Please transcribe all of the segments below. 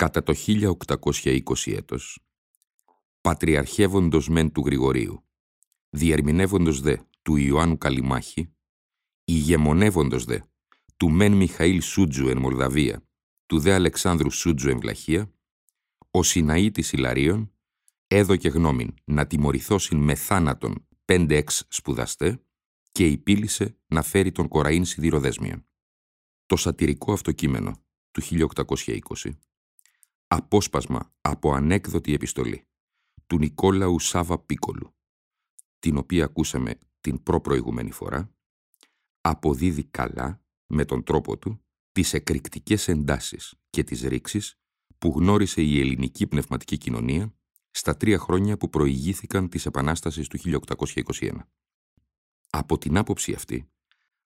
Κατά το 1820 έτος, πατριαρχεύοντος μεν του Γρηγορίου, διερμηνεύοντος δε του Ιωάννου Καλιμάχη, ηγεμονεύοντος δε του μεν Μιχαήλ Σούτζου εν Μολδαβία, του δε Αλεξάνδρου Σούτζου εν Βλαχία, ο Σιναήτης Ιλαρίων έδωκε γνώμην να τιμωρηθώσιν με θάνατον πέντε εξ σπουδαστέ και υπήλυσε να φέρει τον Κοραΐν σιδηροδέσμιον. Το σατυρικό αυτοκείμενο του 1820 απόσπασμα από ανέκδοτη επιστολή του Νικόλαου Σάβα Πίκολου, την οποία ακούσαμε την προπροηγούμενη φορά, αποδίδει καλά με τον τρόπο του τις εκρηκτικές εντάσεις και τις ρήξεις που γνώρισε η ελληνική πνευματική κοινωνία στα τρία χρόνια που προηγήθηκαν της Επανάστασης του 1821. Από την άποψη αυτή,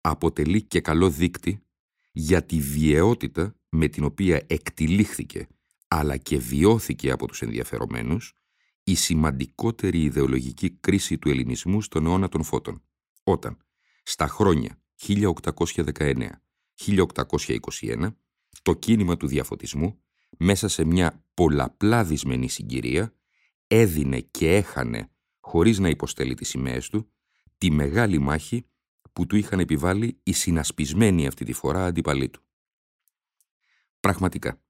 αποτελεί και καλό δείκτη για τη βιαιότητα με την οποία εκτιλήχθηκε αλλά και βιώθηκε από τους ενδιαφερομένους η σημαντικότερη ιδεολογική κρίση του ελληνισμού στον αιώνα των φώτων, όταν, στα χρόνια 1819-1821, το κίνημα του διαφωτισμού, μέσα σε μια πολλαπλά δυσμενή συγκυρία, έδινε και έχανε, χωρίς να υποστέλει τις σημαίες του, τη μεγάλη μάχη που του είχαν επιβάλει οι συνασπισμένοι αυτή τη φορά αντιπαλοί του. Πραγματικά,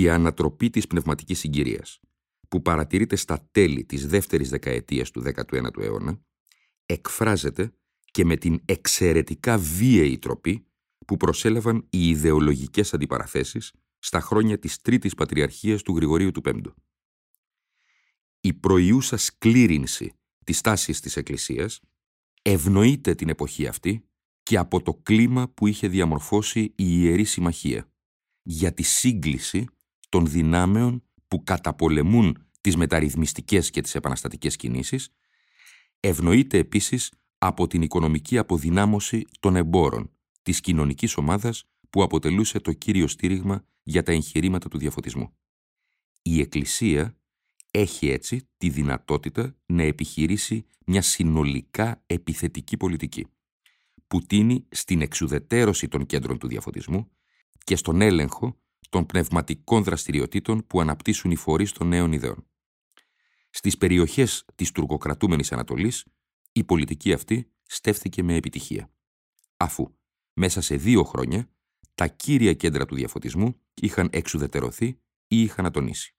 η ανατροπή της πνευματικής συγκυρίας, που παρατηρείται στα τέλη της δεύτερης δεκαετίας του 19ου αιώνα, εκφράζεται και με την εξαιρετικά βίαιη τροπή που προσέλαβαν οι ιδεολογικές αντιπαραθέσεις στα χρόνια της Τρίτης Πατριαρχίας του Γρηγορίου του Πέμπτου. Η προϊούσα σκλήρινση της τάσης της Εκκλησίας ευνοείται την εποχή αυτή και από το κλίμα που είχε διαμορφώσει η Ιερή Συμμαχία για τη σύγκληση των δυνάμεων που καταπολεμούν τις μεταρρυθμιστικές και τις επαναστατικές κινήσεις, ευνοείται επίσης από την οικονομική αποδυνάμωση των εμπόρων, της κοινωνικής ομάδας που αποτελούσε το κύριο στήριγμα για τα εγχειρήματα του διαφωτισμού. Η Εκκλησία έχει έτσι τη δυνατότητα να επιχειρήσει μια συνολικά επιθετική πολιτική, που τίνει στην εξουδετέρωση των κέντρων του διαφωτισμού και στον έλεγχο των πνευματικών δραστηριοτήτων που αναπτύσσουν οι φορείς των νέων ιδεών. Στις περιοχές της τουρκοκρατούμενης Ανατολής, η πολιτική αυτή στέφθηκε με επιτυχία. Αφού, μέσα σε δύο χρόνια, τα κύρια κέντρα του διαφωτισμού είχαν εξουδετερωθεί ή είχαν ατονίσει.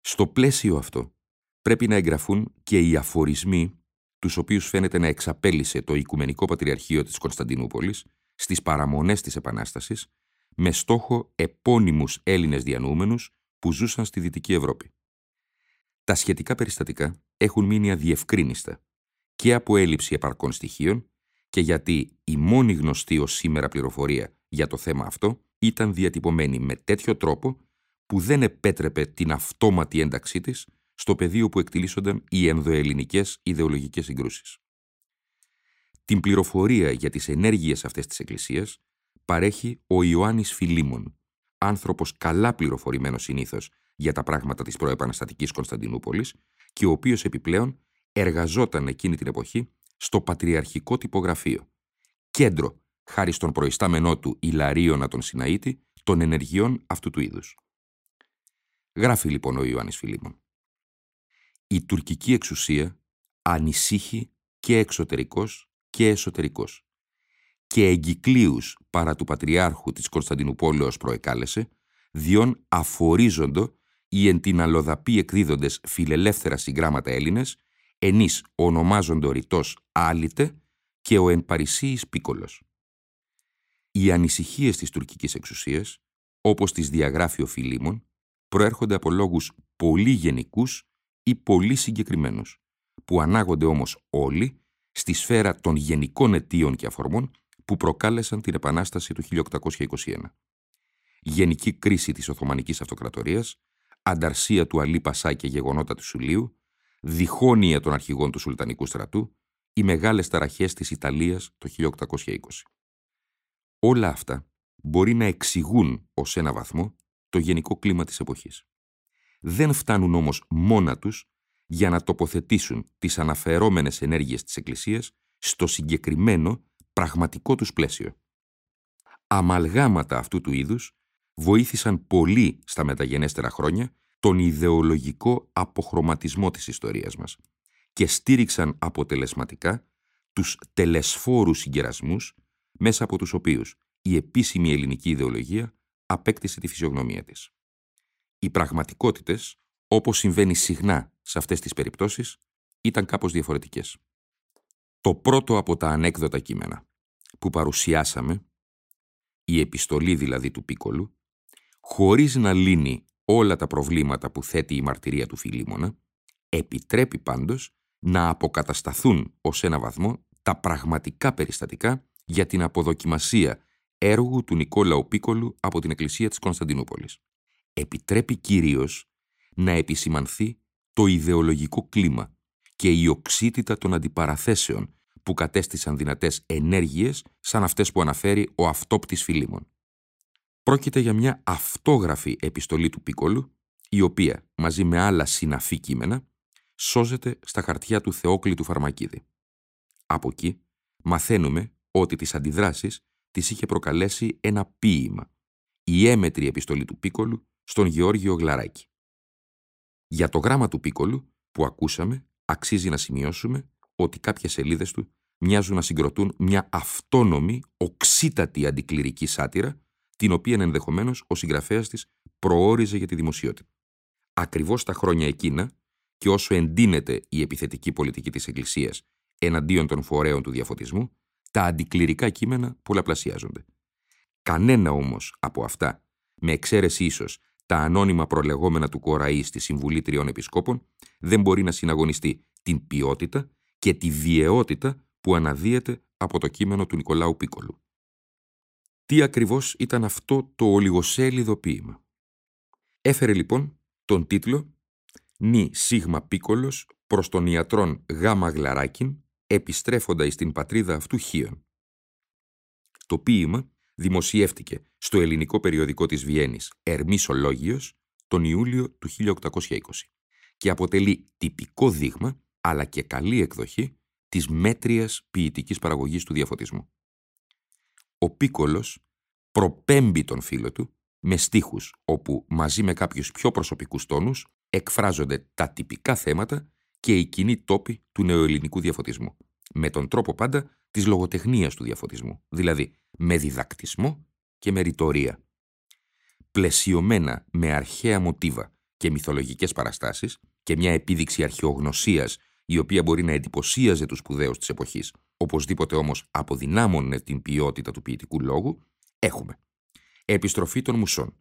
Στο πλαίσιο αυτό, πρέπει να εγγραφούν και οι αφορισμοί τους οποίους φαίνεται να εξαπέλυσε το Οικουμενικό Πατριαρχείο της Κωνσταντινούπολης στις παραμονές της Επανάστασης με στόχο επώνυμους Έλληνες διανοούμενους που ζούσαν στη Δυτική Ευρώπη. Τα σχετικά περιστατικά έχουν μείνει αδιευκρίνιστα και από έλλειψη επαρκών στοιχείων και γιατί η μόνη γνωστή ως σήμερα πληροφορία για το θέμα αυτό ήταν διατυπωμένη με τέτοιο τρόπο που δεν επέτρεπε την αυτόματη ένταξή της στο πεδίο που εκτιλήσονταν οι ενδοελληνικές ιδεολογικές συγκρούσεις. Την πληροφορία για τις ενέργειες αυτές της Εκκλησίας παρέχει ο Ιωάννης Φιλίμων, άνθρωπος καλά πληροφορημένος συνήθως για τα πράγματα της προεπαναστατικής Κωνσταντινούπολης και ο οποίος επιπλέον εργαζόταν εκείνη την εποχή στο Πατριαρχικό Τυπογραφείο, κέντρο, χάρη στον προϊστάμενό του Ιλαρίωνα τον Σιναήτη, των ενεργειών αυτού του είδους. Γράφει λοιπόν ο Ιωάννης Φιλίμων. Η τουρκική εξουσία ανησύχει και εξωτερικός και εσωτερικός και εγκυκλίους παρά του Πατριάρχου της Κωνσταντινούπολεως προεκάλεσε, διόν αφορίζοντο οι εν την αλλοδαπή εκδίδοντες φιλελεύθερα συγγράμματα Έλληνες, ενείς ονομάζονται ο ρητός Άλυτε και ο εν Παρισίης Πίκολος. Οι ανησυχίες της τουρκικής εξουσίας, όπως τις διαγράφει ο Φιλίμων, προέρχονται από λόγους πολύ γενικούς ή πολύ συγκεκριμένους, που ανάγονται όμως όλοι στη σφαίρα των γενικών αιτίων και αφορμών που προκάλεσαν την Επανάσταση του 1821. Γενική κρίση της Οθωμανικής Αυτοκρατορίας, ανταρσία του Αλή Πασά και γεγονότα του Σουλίου, διχόνοια των αρχηγών του Σουλτανικού στρατού, οι μεγάλες ταραχές της Ιταλίας το 1820. Όλα αυτά μπορεί να εξηγούν ως ένα βαθμό το γενικό κλίμα της εποχής. Δεν φτάνουν όμως μόνα τους για να τοποθετήσουν τις αναφερόμενες ενέργειες της Εκκλησίας στο συγκεκριμένο πραγματικό τους πλαίσιο. Αμαλγάματα αυτού του είδους βοήθησαν πολύ στα μεταγενέστερα χρόνια τον ιδεολογικό αποχρωματισμό της ιστορίας μας και στήριξαν αποτελεσματικά τους τελεσφόρους συγκερασμούς μέσα από τους οποίους η επίσημη ελληνική ιδεολογία απέκτησε τη φυσιογνωμία της. Οι πραγματικότητες, όπως συμβαίνει συχνά σε αυτές τις περιπτώσεις, ήταν κάπως διαφορετικές. Το πρώτο από τα ανέκδοτα κείμενα που παρουσιάσαμε, η επιστολή δηλαδή του Πίκολου, χωρίς να λύνει όλα τα προβλήματα που θέτει η μαρτυρία του Φιλίμωνα, επιτρέπει πάντως να αποκατασταθούν ως ένα βαθμό τα πραγματικά περιστατικά για την αποδοκιμασία έργου του Νικόλαου Πίκολου από την Εκκλησία της Κωνσταντινούπολης. Επιτρέπει κυρίως να επισημανθεί το ιδεολογικό κλίμα και η οξύτητα των αντιπαραθέσεων που κατέστησαν δυνατές ενέργειες σαν αυτές που αναφέρει ο αυτόπτης Φιλίμων. Πρόκειται για μια αυτόγραφη επιστολή του Πίκολου, η οποία, μαζί με άλλα συναφή κείμενα, σώζεται στα χαρτιά του Θεόκλητου Φαρμακίδη. Από εκεί μαθαίνουμε ότι τις αντιδράσεις τις είχε προκαλέσει ένα ποίημα, η έμετρη επιστολή του Πίκολου στον Γεώργιο Γλαράκη. Για το γράμμα του Πίκολου που ακούσαμε, αξίζει να σημειώσουμε ότι κάποιες σελίδες του μοιάζουν να συγκροτούν μια αυτόνομη, οξύτατη αντικληρική σάτυρα, την οποία ενδεχομένως ο συγγραφέας της προόριζε για τη δημοσιότητα. Ακριβώς τα χρόνια εκείνα, και όσο εντείνεται η επιθετική πολιτική της Εκκλησίας εναντίον των φορέων του διαφωτισμού, τα αντικληρικά κείμενα πολλαπλασιάζονται. Κανένα όμως από αυτά, με εξαίρεση ίσως τα ανώνυμα προλεγόμενα του Κοραή στη Συμβουλή Τριών Επισκόπων, δεν μπορεί να συναγωνιστεί την ποιότητα και τη βιαιότητα που αναδύεται από το κείμενο του Νικολάου Πίκολου. Τι ακριβώς ήταν αυτό το ολιγοσέλιδο ποίημα; Έφερε λοιπόν τον τίτλο «Νι Σίγμα Πίκολος προς τον ιατρόν Γάμα Γλαράκιν επιστρέφοντας στην πατρίδα αυτού Χίων. Το ποίημα δημοσιεύτηκε στο ελληνικό περιοδικό της Βιέννης Ερμής Ολόγιος τον Ιούλιο του 1820 και αποτελεί τυπικό δείγμα αλλά και καλή εκδοχή της μέτριας ποιητικής παραγωγής του διαφωτισμού. Ο Πίκολος προπέμπει τον φίλο του με στίχους όπου μαζί με κάποιους πιο προσωπικούς τόνους εκφράζονται τα τυπικά θέματα και οι κοινοί τόποι του νεοελληνικού διαφωτισμού. Με τον τρόπο πάντα της λογοτεχνίας του διαφωτισμού, δηλαδή με διδακτισμό και με ρητορία. Πλαισιωμένα με αρχαία μοτίβα και μυθολογικές παραστάσεις και μια επίδειξη αρχαιογνωσίας η οποία μπορεί να εντυπωσίαζε τους σπουδαίους της εποχής, οπωσδήποτε όμως αποδυνάμωνε την ποιότητα του ποιητικού λόγου, έχουμε επιστροφή των μουσών,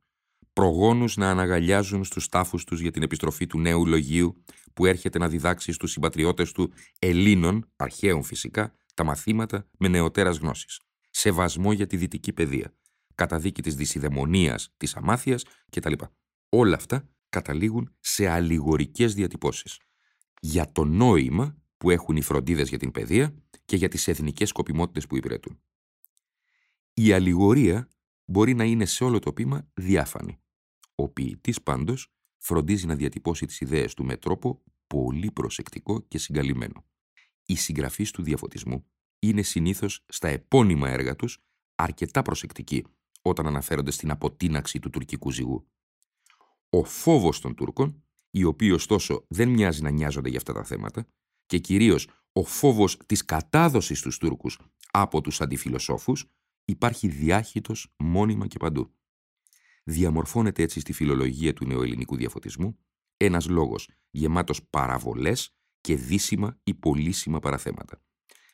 προγόνους να αναγαλιάζουν στους τάφους τους για την επιστροφή του νέου λογίου που έρχεται να διδάξει στους συμπατριώτες του Ελλήνων, αρχαίων φυσικά, τα μαθήματα με νεωτέρας γνώσης. Σεβασμό για τη δυτική παιδεία. Καταδίκη της δυσιδαιμονίας, της αμάθειας κτλ. Όλα αυτά καταλήγουν σε αλληγορικές διατυπώσεις. Για το νόημα που έχουν οι φροντίδες για την παιδεία και για τις εθνικές σκοπιμότητες που υπηρετούν. Η αλληγορία μπορεί να είναι σε όλο το πείμα διάφανη. Ο ποιητής πάντως φροντίζει να διατυπώσει τις ιδέες του με τρόπο πολύ προσεκτικό και συγκαλυμμένο. Οι συγγραφείς του διαφωτισμού είναι συνήθως στα επώνυμα έργα τους αρκετά προσεκτικοί όταν αναφέρονται στην αποτίναξη του τουρκικού ζυγού. Ο φόβος των Τούρκων, οι οποίοι ωστόσο δεν μοιάζει να νοιάζονται για αυτά τα θέματα, και κυρίως ο φόβος της κατάδοσης στους Τούρκους από τους αντιφιλοσόφους, υπάρχει διάχυτος μόνιμα και παντού. Διαμορφώνεται έτσι στη φιλολογία του νεοελληνικού διαφωτισμού ένας λόγος γεμάτος παραβολές και δύσιμα ή πολύσιμα παραθέματα,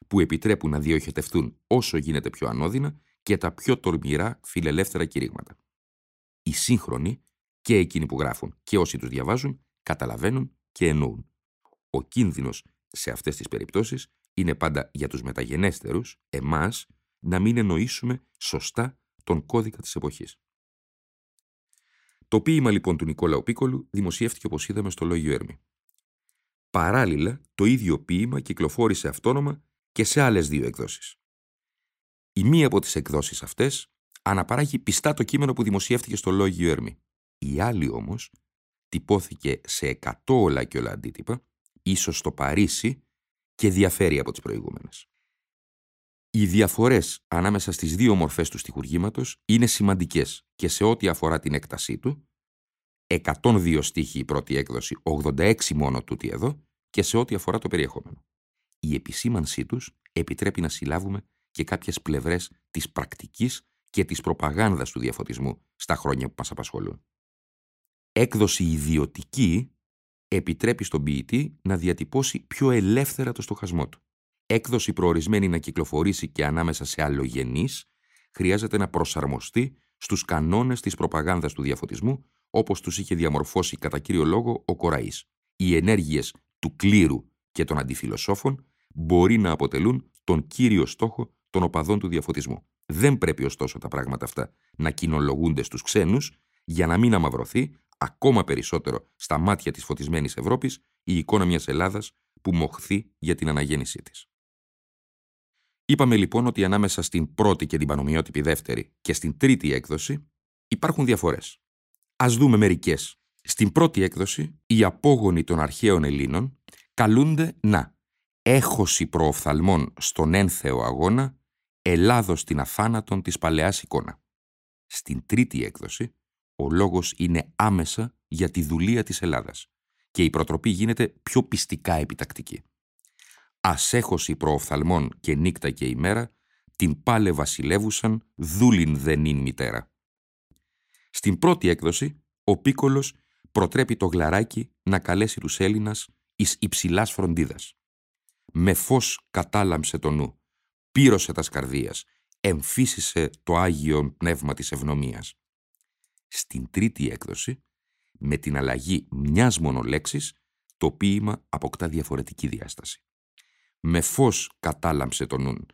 που επιτρέπουν να διοχετευτούν όσο γίνεται πιο ανώδυνα και τα πιο τολμηρά φιλελεύθερα κηρύγματα. Οι σύγχρονοι και εκείνοι που γράφουν και όσοι τους διαβάζουν καταλαβαίνουν και εννοούν. Ο κίνδυνος σε αυτές τις περιπτώσεις είναι πάντα για τους μεταγενέστερους, εμάς, να μην εννοήσουμε σωστά τον κώδικα της εποχής. Το ποίημα λοιπόν του Νικόλαου Πίκολου δημοσιεύτηκε όπως είδαμε στο Λόγιο Έρμη. Παράλληλα, το ίδιο ποίημα κυκλοφόρησε αυτόνομα και σε άλλες δύο εκδόσεις. Η μία από τις εκδόσεις αυτές αναπαράγει πιστά το κείμενο που δημοσιεύτηκε στο Λόγιο Ερμή. Η άλλη όμως τυπώθηκε σε εκατό όλα και όλα αντίτυπα, ίσως στο Παρίσι και διαφέρει από τις προηγούμενες. Οι διαφορές ανάμεσα στις δύο μορφές του στοιχουργήματος είναι σημαντικές και σε ό,τι αφορά την έκτασή του, 102 στίχοι η πρώτη έκδοση, 86 μόνο τούτη εδώ, και σε ό,τι αφορά το περιεχόμενο. Η επισήμανσή τους επιτρέπει να συλλάβουμε και κάποιες πλευρές της πρακτικής και της προπαγάνδας του διαφωτισμού στα χρόνια που μας απασχολούν. Έκδοση ιδιωτική επιτρέπει στον ποιητή να διατυπώσει πιο ελεύθερα το στοχασμό του. Έκδοση προορισμένη να κυκλοφορήσει και ανάμεσα σε αλλογενείς χρειάζεται να προσαρμοστεί στους κανόνες της προπαγάνδας του διαφωτισμού όπως τους είχε διαμορφώσει κατά κύριο λόγο ο Κοραής. Οι ενέργειες του κλήρου και των αντιφιλοσόφων μπορεί να αποτελούν τον κύριο στόχο των οπαδών του διαφωτισμού. Δεν πρέπει ωστόσο τα πράγματα αυτά να κοινολογούνται στους ξένους για να μην αμαυρωθεί ακόμα περισσότερο στα μάτια της φωτισμένης Ευρώπης η εικόνα μιας Ελλάδας που μοχθεί για την αναγέννησή της. Είπαμε λοιπόν ότι ανάμεσα στην πρώτη και την πανομοιότυπη δεύτερη και στην τρίτη έκδοση υπάρχουν διαφορές. Ας δούμε μερικές. Στην πρώτη έκδοση, οι απόγονοι των αρχαίων Ελλήνων καλούνται να έχωση προοφθαλμών στον ένθεο αγώνα, Ελλάδος την αφάνατον της παλαιάς εικόνα. Στην τρίτη έκδοση, ο λόγος είναι άμεσα για τη δουλεία της Ελλάδας και η προτροπή γίνεται πιο πιστικά επιτακτική. Ασέχωση προοφθαλμών και νύκτα και ημέρα, την πάλε βασιλεύουσαν, δούλην δεν είναι μητέρα. Στην πρώτη έκδοση, ο Πίκολος προτρέπει το γλαράκι να καλέσει τους Έλληνας εις υψηλάς φροντίδας με φως κατάλαμψε το νου, πύρωσε τας σκαρδίας, εμφύσισε το Άγιο Πνεύμα της Ευνομίας. Στην τρίτη έκδοση, με την αλλαγή μιας μόνο λέξης, το ποίημα αποκτά διαφορετική διάσταση. Με φως κατάλαμψε το νου,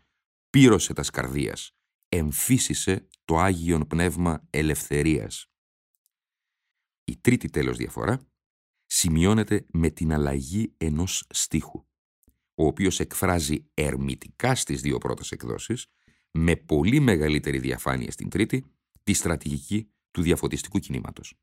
πύρωσε τας σκαρδίας, εμφύσισε το Άγιον Πνεύμα Ελευθερίας. Η τρίτη τέλος διαφορά σημειώνεται με την αλλαγή ενός στίχου ο οποίος εκφράζει ερμητικά στις δύο πρώτες εκδόσεις, με πολύ μεγαλύτερη διαφάνεια στην τρίτη, τη στρατηγική του διαφωτιστικού κινήματος.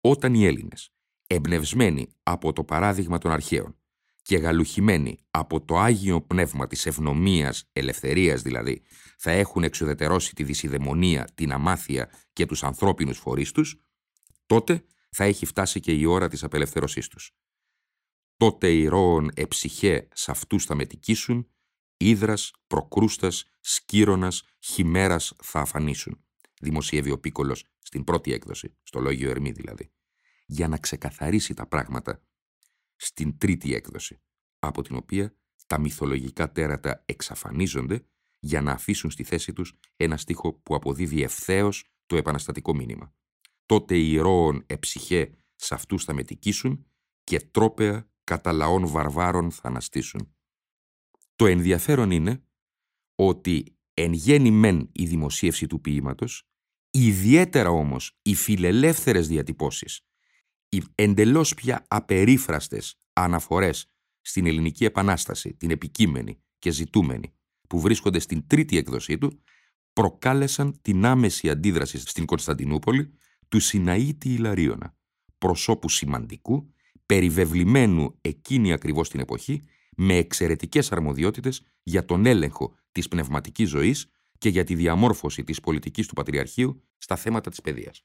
Όταν οι Έλληνες, εμπνευσμένοι από το παράδειγμα των αρχαίων και γαλουχημένοι από το Άγιο Πνεύμα της ευνομίας, ελευθερίας δηλαδή, θα έχουν εξουδετερώσει τη δυσιδαιμονία, την αμάθεια και τους ανθρώπινους φορείς τους, τότε θα έχει φτάσει και η ώρα της απελευθερωσής τους τότε ηρώων εψυχέ σ' αυτούς θα μετικήσουν, ύδρας, προκρούστας, σκύρονας, χιμέρας θα αφανίσουν. Δημοσιεύει ο Πίκολος στην πρώτη έκδοση, στο Λόγιο Ερμή δηλαδή, για να ξεκαθαρίσει τα πράγματα στην τρίτη έκδοση, από την οποία τα μυθολογικά τέρατα εξαφανίζονται για να αφήσουν στη θέση τους ένα στίχο που αποδίδει ευθέως το επαναστατικό μήνυμα. Τότε οι ηρώων εψυχέ σ' αυτούς θα μετικήσουν και τρόπεα κατά λαών βαρβάρων θα αναστήσουν. Το ενδιαφέρον είναι ότι εν γέννη μεν η δημοσίευση του ποίηματος, ιδιαίτερα όμως οι φιλελεύθερες διατυπώσεις, οι εντελώς πια απερίφραστες αναφορές στην ελληνική επανάσταση, την επικείμενη και ζητούμενη, που βρίσκονται στην τρίτη εκδοσή του, προκάλεσαν την άμεση αντίδραση στην Κωνσταντινούπολη του Σιναήτη Ιλαρίωνα, προσώπου σημαντικού περιβεβλημένου εκείνη ακριβώς την εποχή με εξαιρετικές αρμοδιότητες για τον έλεγχο της πνευματικής ζωής και για τη διαμόρφωση της πολιτικής του Πατριαρχείου στα θέματα της παιδείας.